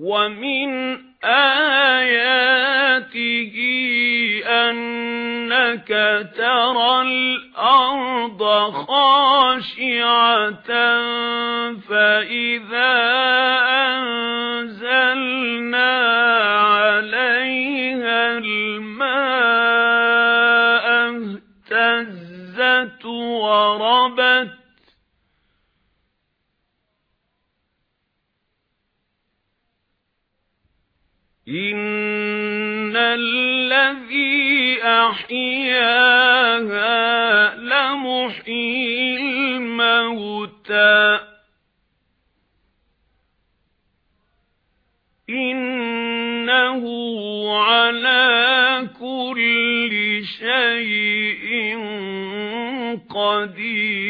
وَمِنْ آيَاتِهِ أَنَّكَ تَرَى الْأَرْضَ خَاشِعَةً فَإِذَا أَنزَلْنَا إِنَّ الَّذِي أَحْيَاهَا لَمُحْيِي الْمَوْتَى إِنَّهُ عَلَى كُلِّ شَيْءٍ قَدِيرٌ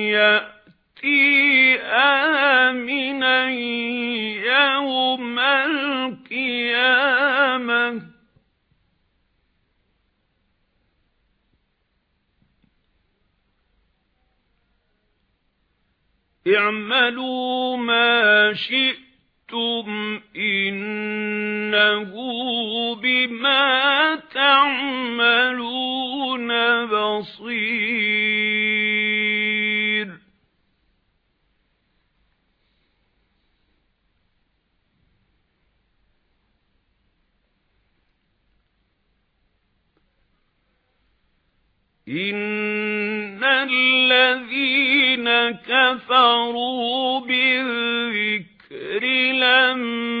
يَأْتِي آمِنًا يَوْمَ الْقِيَامَةِ. اعْمَلُوا مَا شِئْتُمْ إِنَّهُ بِمَا تَعْمَلُونَ بَصِيرٌ. إِنَّ الَّذِينَ كَفَرُوا بِالذِّكْرِ لَمَّا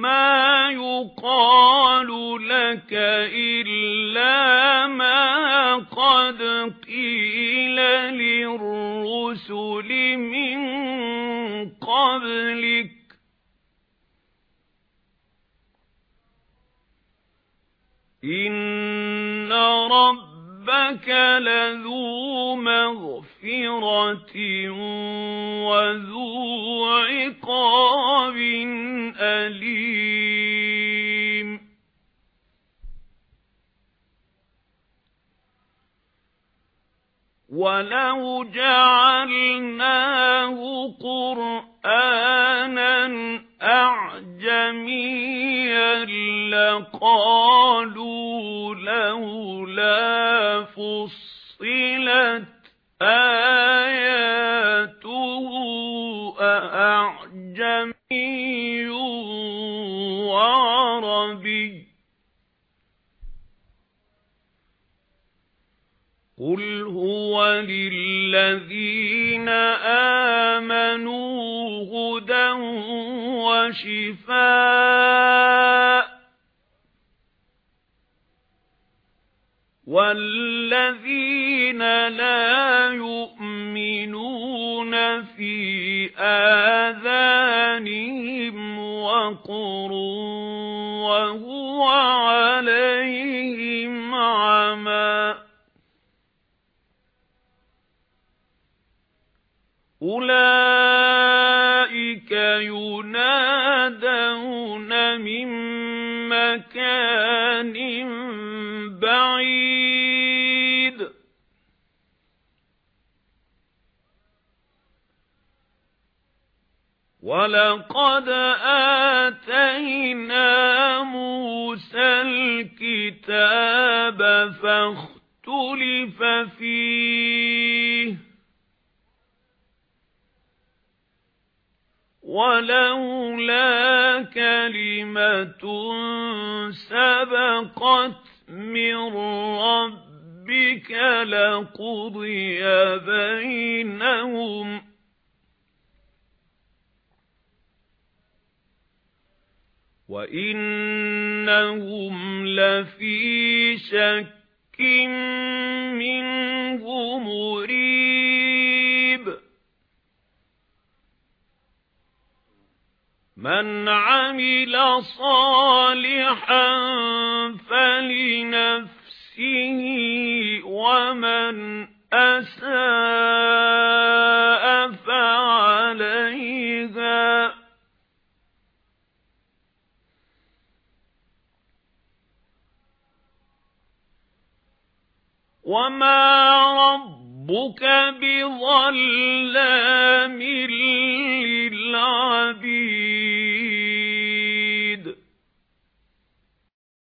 مَا يُقَالُ لَكَ إِلَّا مَا قَدْ قِيلَ لِلرُّسُلِ مِن قَبْلِكَ. إِنَّ رَبَّكَ لَذُو مَغْفِرَةٍ وَذُو وَلَوْ جَعَلْنَاهُ قُرْآنًا أَعْجَمِيًّا لَّقَالُوا لَوْلَا فُصِّلَتْ آيَاتُهُ أَأَعْجَمِيٌّ وَعَرَبِيٌّ قُلْ هُوَ لِلَّذِينَ آمَنُوا هُدًى وَشِفَاءٌ وَالَّذِينَ لَا يُؤْمِنُونَ فِي آذَانِهِمْ وَقْرٌ أُولَئِكَ يُنَادُونَ مِنْ مَكَانٍ بَعِيدٍ. وَلَقَدْ آتَيْنَا مُوسَى الْكِتَابَ فَاخْتُلِفَ فِيهِ. وَلَوْلَا كَلِمَةٌ سَبَقَتْ مِنْ رَبِّكَ لَقُضِيَ بَيْنَهُمْ. وَإِنَّهُمْ لَفِي شَكٍّ مِنْهُ مُرِيبٍ مَنْ عَمِلَ صَالِحًا فَلِنَفْسِهِ وَمَنْ أَسَاءَ فَعَلَيْهَا. وَمَا رَبُّكَ بِظَلَّامٍ